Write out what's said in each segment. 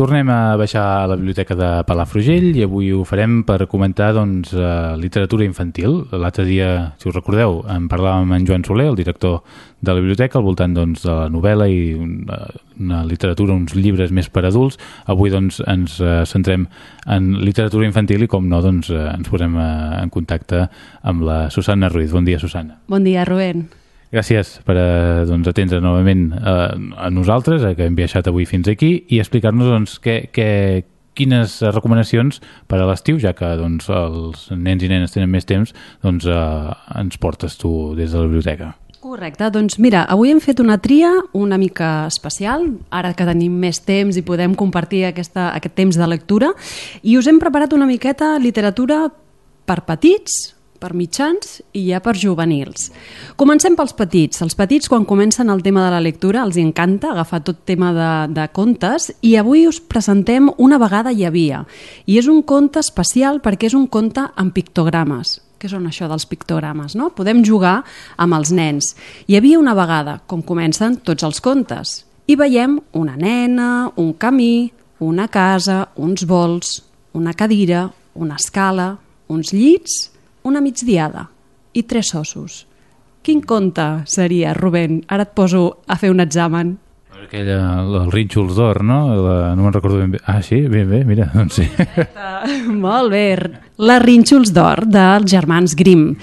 tornem a baixar a la biblioteca de Palafrugell i avui ho farem per comentar doncs, uh, literatura infantil. L'altre dia, si us recordeu, en parlàvem amb en Joan Soler, el director de la biblioteca, al voltant doncs, de la novel·la i una, una literatura, uns llibres més per adults. Avui doncs, ens uh, centrem en literatura infantil i, com no, doncs, ens posem en contacte amb la Susana Ruiz. Bon dia, Susana. Bon dia, Rubén. Gràcies per eh, doncs, atendre novament eh, a nosaltres, eh, que hem viatjat avui fins aquí, i explicar-nos doncs, què, què, quines recomanacions per a l'estiu, ja que doncs, els nens i nenes tenen més temps, doncs, eh, ens portes tu des de la biblioteca. Correcte, doncs mira, avui hem fet una tria una mica especial, ara que tenim més temps i podem compartir aquesta, aquest temps de lectura, i us hem preparat una miqueta literatura per petits, per mitjans i ja per juvenils. Comencem pels petits. Els petits, quan comencen el tema de la lectura, els encanta agafar tot tema de, de contes i avui us presentem Una vegada hi havia. I és un conte especial perquè és un conte amb pictogrames. Què són això dels pictogrames? No? Podem jugar amb els nens. Hi havia una vegada, com comencen tots els contes. I veiem una nena, un camí, una casa, uns vols, una cadira, una escala, uns llits una migdiada i tres ossos. Quin conte seria, Rubén? Ara et poso a fer un examen. Aquella, el Rínxols d'Or, no? La, no me'n recordo ben bé. Ah, sí? Bé, bé, mira, doncs sí. Molt bé. La Rínxols d'Or dels germans Grimm.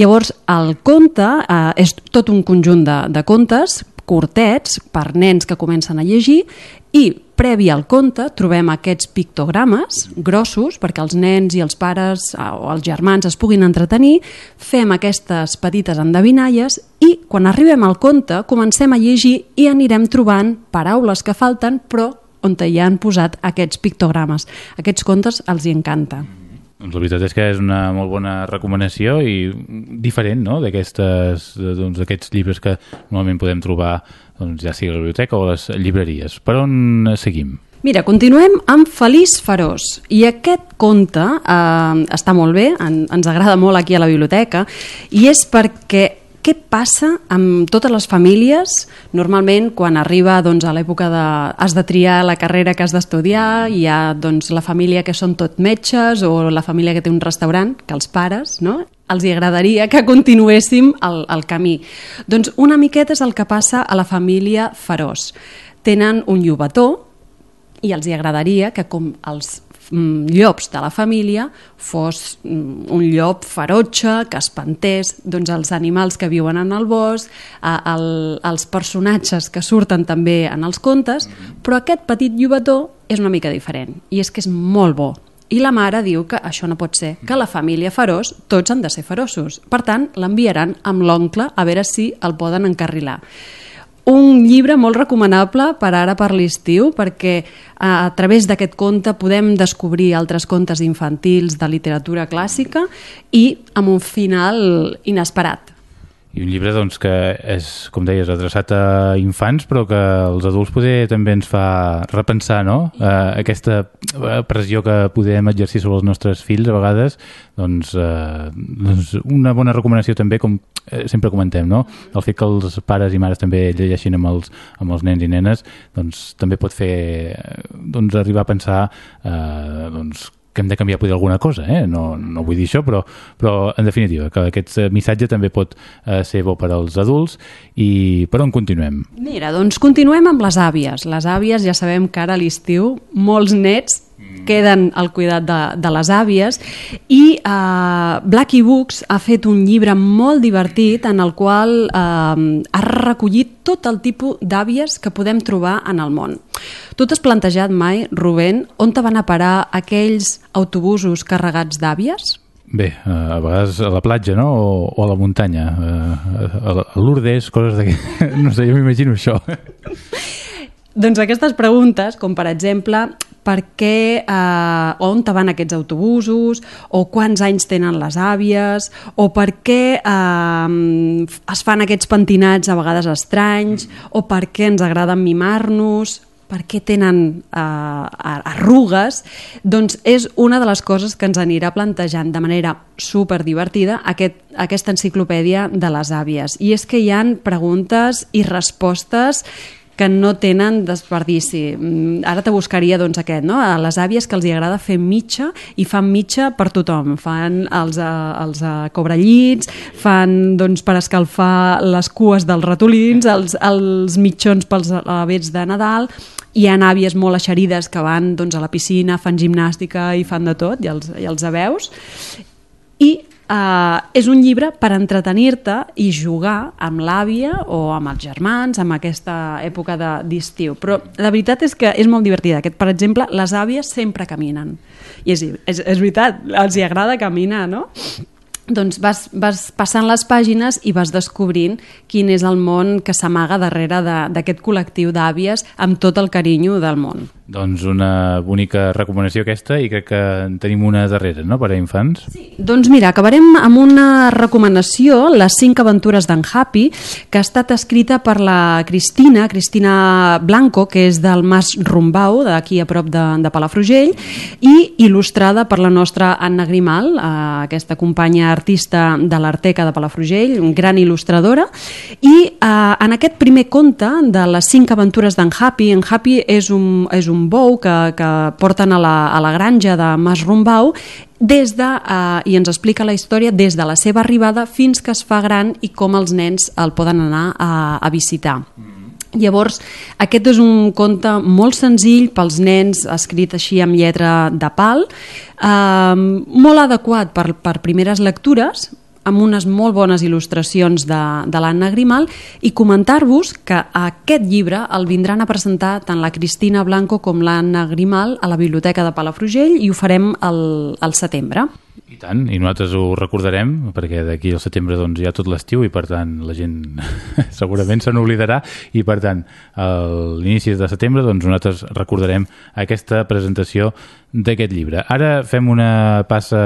Llavors, el conte eh, és tot un conjunt de, de contes curtets per nens que comencen a llegir i previ al conte trobem aquests pictogrames grossos perquè els nens i els pares eh, o els germans es puguin entretenir, fem aquestes petites endevinalles i quan arribem al conte comencem a llegir i anirem trobant paraules que falten però on hi han posat aquests pictogrames. Aquests contes els hi encanta. Doncs la veritat és que és una molt bona recomanació i diferent no? d'aquests doncs, llibres que normalment podem trobar doncs, ja sigui a la biblioteca o a les llibreries. Per on seguim? Mira, continuem amb Feliç Ferós. I aquest conte eh, està molt bé, en, ens agrada molt aquí a la biblioteca, i és perquè què passa amb totes les famílies? Normalment, quan arriba doncs, a l'època de... has de triar la carrera que has d'estudiar, hi ha doncs, la família que són tot metges o la família que té un restaurant, que els pares, no? els hi agradaria que continuéssim el, el camí. Doncs una miqueta és el que passa a la família Ferós. Tenen un llobató i els hi agradaria que com els llops de la família fos mm, un llop ferotge, que espantés doncs, els animals que viuen en el bosc, el, els personatges que surten també en els contes, però aquest petit llobató és una mica diferent, i és que és molt bo. I la mare diu que això no pot ser, que la família ferós tots han de ser feroços. Per tant, l'enviaran amb l'oncle a veure si el poden encarrilar un llibre molt recomanable per ara per l'estiu perquè a, través d'aquest conte podem descobrir altres contes infantils de literatura clàssica i amb un final inesperat. I un llibre doncs, que és, com deies, adreçat a infants, però que els adults poder també ens fa repensar no? Uh, aquesta eh, pressió que podem exercir sobre els nostres fills a vegades, doncs, uh, doncs una bona recomanació també, com eh, sempre comentem, no? el fet que els pares i mares també llegeixin amb els, amb els nens i nenes, doncs també pot fer doncs, arribar a pensar uh, doncs, que hem de canviar poder alguna cosa, eh? no, no vull dir això, però, però en definitiva, que aquest eh, missatge també pot eh, ser bo per als adults i per on continuem? Mira, doncs continuem amb les àvies. Les àvies ja sabem que ara a l'estiu molts nets queden al cuidat de, de les àvies i uh, Blacky Books ha fet un llibre molt divertit en el qual uh, ha recollit tot el tipus d'àvies que podem trobar en el món. Tu t'has plantejat mai, Rubén, on te van a parar aquells autobusos carregats d'àvies? Bé, eh, a vegades a la platja, no? O, o a la muntanya. A, a Lourdes, coses d'aquest... No sé, jo m'imagino això. doncs aquestes preguntes, com per exemple, per què, eh, on te van aquests autobusos, o quants anys tenen les àvies, o per què eh, es fan aquests pentinats a vegades estranys, o per què ens agrada mimar-nos, per què tenen eh, arrugues, doncs és una de les coses que ens anirà plantejant de manera super divertida aquest, aquesta enciclopèdia de les àvies. I és que hi han preguntes i respostes que no tenen desperdici. Mm, Ara te buscaria doncs, aquest, no? a les àvies que els hi agrada fer mitja i fan mitja per tothom. Fan els, eh, els eh, cobrellits, fan doncs, per escalfar les cues dels ratolins, els, els mitjons pels avets de Nadal, hi ha àvies molt eixerides que van doncs, a la piscina, fan gimnàstica i fan de tot, i els, i els veus. I Uh, és un llibre per entretenir-te i jugar amb l'àvia o amb els germans, amb aquesta època de- d'estiu. Però la veritat és que és molt divertida. Aquest, per exemple, les àvies sempre caminen. I és, és, és veritat, els hi agrada caminar, no? Doncs vas, vas passant les pàgines i vas descobrint quin és el món que s'amaga darrere d'aquest col·lectiu d'àvies amb tot el carinyo del món. Doncs una bonica recomanació aquesta i crec que en tenim una darrera, no?, per a infants. Sí. Doncs mira, acabarem amb una recomanació, Les cinc aventures d'en Happy, que ha estat escrita per la Cristina, Cristina Blanco, que és del Mas Rumbau, d'aquí a prop de, de Palafrugell, i il·lustrada per la nostra Anna Grimal, eh, aquesta companya artista de l'Arteca de Palafrugell, gran il·lustradora, i eh, en aquest primer conte de les cinc aventures d'en Happy, en Happy és un, és un bou que, que porten a la, a la granja de Mas Rumbau des de, eh, i ens explica la història des de la seva arribada fins que es fa gran i com els nens el poden anar a, a visitar. Llavors, aquest és un conte molt senzill pels nens, escrit així amb lletra de pal, eh, molt adequat per, per primeres lectures, amb unes molt bones il·lustracions de, de l'Anna Grimal i comentar-vos que aquest llibre el vindran a presentar tant la Cristina Blanco com l'Anna Grimal a la Biblioteca de Palafrugell i ho farem al, al setembre. I tant, i nosaltres ho recordarem, perquè d'aquí al setembre doncs, hi ha tot l'estiu i per tant la gent segurament se n'oblidarà i per tant a l'inici de setembre doncs, nosaltres recordarem aquesta presentació d'aquest llibre. Ara fem una passa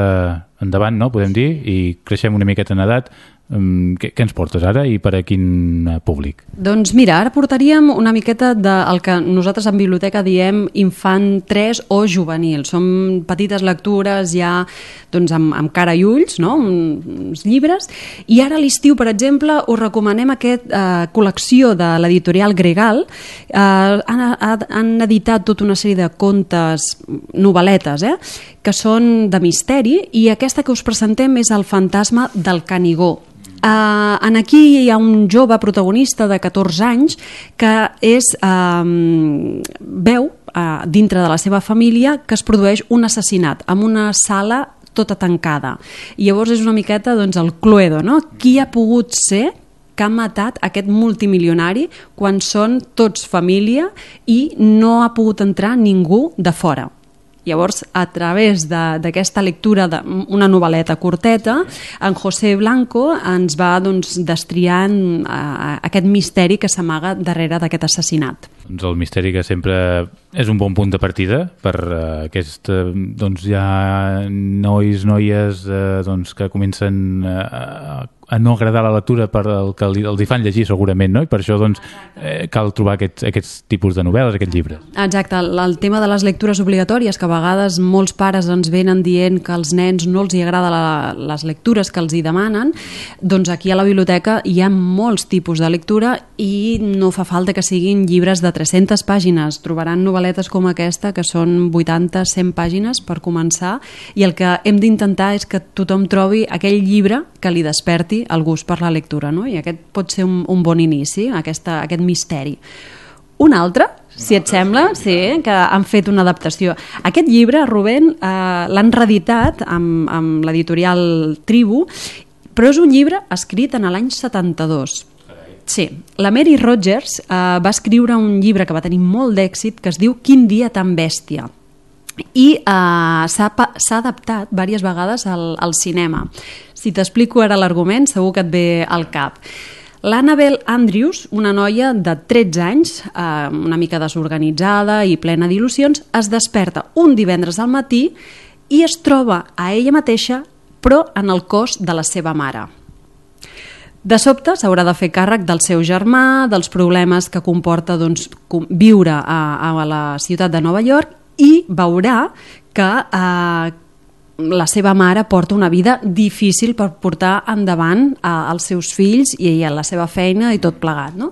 endavant, no? podem dir, i creixem una miqueta en edat. Um, què, què ens portes ara i per a quin eh, públic? Doncs mira, ara portaríem una miqueta del que nosaltres en biblioteca diem infant 3 o juvenil. Són petites lectures ja doncs, amb, amb cara i ulls, no? Un- uns llibres. I ara a l'estiu, per exemple, us recomanem aquesta eh, col·lecció de l'editorial Gregal. Eh, han, han editat tota una sèrie de contes, novel·letes, eh? Que són de misteri, i aquesta que us presentem és El fantasma del Canigó. Uh, en aquí hi ha un jove protagonista de 14 anys que és, uh, veu uh, dintre de la seva família que es produeix un assassinat en una sala tota tancada. I llavors és una miqueta doncs, el cluedo, no? Qui ha pogut ser que ha matat aquest multimilionari quan són tots família i no ha pogut entrar ningú de fora. Llavors, a través d'aquesta lectura d'una novel·leta curteta, en José Blanco ens va doncs, destriant eh, aquest misteri que s'amaga darrere d'aquest assassinat. Doncs el misteri que sempre és un bon punt de partida per uh, aquest, uh, doncs ha nois, noies uh, doncs, que comencen a, a no agradar la lectura per el que els hi fan llegir segurament, no? I per això doncs, eh, cal trobar aquests, aquests tipus de novel·les, aquests llibres. Exacte, el, el tema de les lectures obligatòries, que a vegades molts pares ens venen dient que als nens no els hi agrada la, les lectures que els hi demanen, doncs aquí a la biblioteca hi ha molts tipus de lectura i no fa falta que siguin llibres de 300 pàgines. Trobaran novel·letes com aquesta, que són 80-100 pàgines per començar, i el que hem d'intentar és que tothom trobi aquell llibre que li desperti el gust per la lectura, no? i aquest pot ser un, un bon inici, aquesta, aquest misteri. Un altre, si et sembla, sí, que han fet una adaptació. Aquest llibre, Rubén, eh, l'han reeditat amb, amb l'editorial Tribu, però és un llibre escrit en l'any 72. Sí, la Mary Rogers eh, va escriure un llibre que va tenir molt d'èxit que es diu Quin dia tan bèstia i eh, s'ha adaptat diverses vegades al, al cinema. Si t'explico ara l'argument, segur que et ve al cap. L'Annabel Andrews, una noia de 13 anys, eh, una mica desorganitzada i plena d'il·lusions, es desperta un divendres al matí i es troba a ella mateixa, però en el cos de la seva mare. De sobte s'haurà de fer càrrec del seu germà, dels problemes que comporta doncs, viure a, a la ciutat de Nova York i veurà que eh, la seva mare porta una vida difícil per portar endavant a, als seus fills i a la seva feina i tot plegat. No?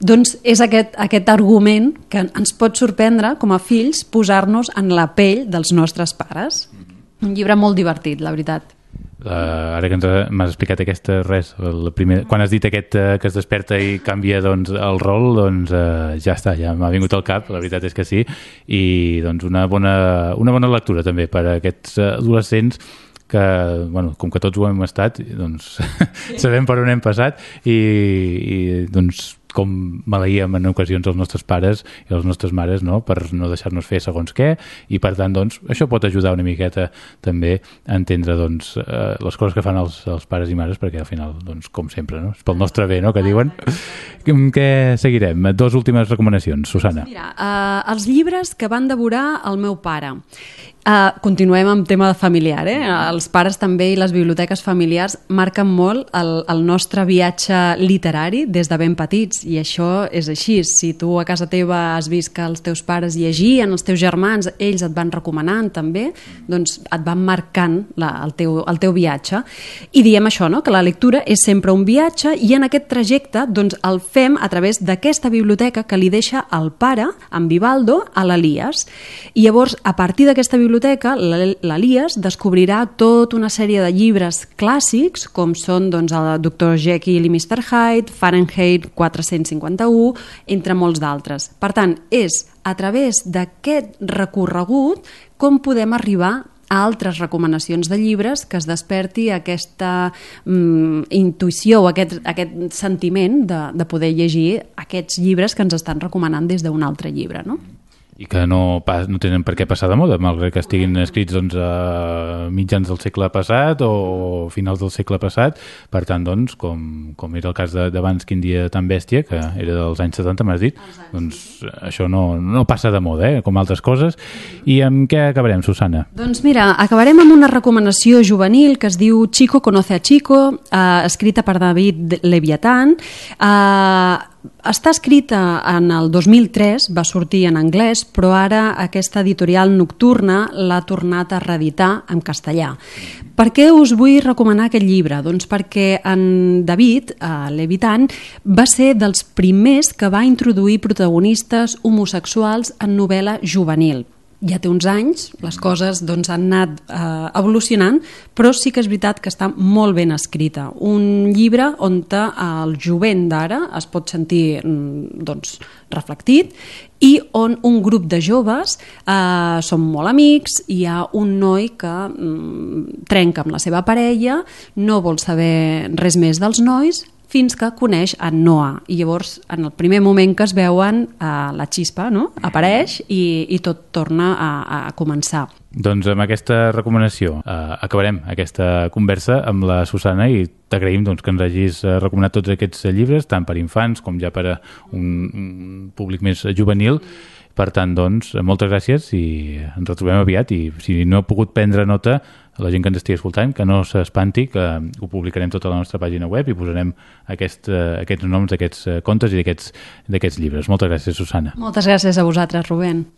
Doncs és aquest, aquest argument que ens pot sorprendre com a fills posar-nos en la pell dels nostres pares. Un llibre molt divertit, la veritat. Uh, ara que m'has explicat aquesta res, el primer, quan has dit aquest uh, que es desperta i canvia doncs, el rol, doncs uh, ja està, ja m'ha vingut al cap, la veritat és que sí, i doncs una bona, una bona lectura també per a aquests adolescents que, bueno, com que tots ho hem estat, doncs sabem per on hem passat i, i doncs com maleïem en ocasions els nostres pares i les nostres mares no? per no deixar-nos fer segons què i per tant doncs, això pot ajudar una miqueta també a entendre doncs, eh, les coses que fan els, els pares i mares perquè al final, doncs, com sempre, no? és pel nostre bé no? que diuen. Què seguirem? Dos últimes recomanacions, Susana. Mira, uh, els llibres que van devorar el meu pare Uh, continuem amb tema familiar. Eh? Els pares també i les biblioteques familiars marquen molt el, el nostre viatge literari des de ben petits i això és així. Si tu a casa teva has vist que els teus pares llegien, els teus germans, ells et van recomanant també, doncs et van marcant la, el, teu, el teu viatge. I diem això, no? que la lectura és sempre un viatge i en aquest trajecte doncs, el fem a través d'aquesta biblioteca que li deixa el pare, en Vivaldo, a l'Elias. I llavors, a partir d'aquesta biblioteca biblioteca, l'Elias descobrirà tota una sèrie de llibres clàssics, com són doncs, el Dr. Jekyll i Mr. Hyde, Fahrenheit 451, entre molts d'altres. Per tant, és a través d'aquest recorregut com podem arribar a altres recomanacions de llibres que es desperti aquesta mm, intuïció o aquest, aquest sentiment de, de poder llegir aquests llibres que ens estan recomanant des d'un altre llibre. No? I que no, pas, no tenen per què passar de moda, malgrat que estiguin escrits doncs, a mitjans del segle passat o finals del segle passat. Per tant, doncs, com, com era el cas d'abans Quin dia tan bèstia, que era dels anys 70, m'has dit, doncs això no, no passa de moda, eh, com altres coses. I amb què acabarem, Susana? Doncs mira, acabarem amb una recomanació juvenil que es diu Chico conoce a Chico, eh, escrita per David Leviatán. Eh, està escrita en el 2003, va sortir en anglès, però ara aquesta editorial nocturna l'ha tornat a reeditar en castellà. Per què us vull recomanar aquest llibre? Doncs perquè en David, eh, Levitan, va ser dels primers que va introduir protagonistes homosexuals en novel·la juvenil ja té uns anys, les coses doncs, han anat eh, evolucionant, però sí que és veritat que està molt ben escrita. Un llibre on el jovent d'ara es pot sentir mm, doncs, reflectit i on un grup de joves eh, són molt amics, hi ha un noi que mm, trenca amb la seva parella, no vol saber res més dels nois, fins que coneix en Noah i llavors en el primer moment que es veuen eh, la xispa no? apareix i, i tot torna a, a començar. Doncs amb aquesta recomanació eh, acabarem aquesta conversa amb la Susana i t'agraïm doncs, que ens hagis eh, recomanat tots aquests llibres, tant per infants com ja per a un, un públic més juvenil. Per tant, doncs, moltes gràcies i ens retrobem aviat i si no he pogut prendre nota la gent que ens estigui escoltant, que no s'espanti, que ho publicarem tota la nostra pàgina web i posarem aquest, uh, aquests noms d'aquests uh, contes i d'aquests llibres. Moltes gràcies, Susana. Moltes gràcies a vosaltres, Rubén.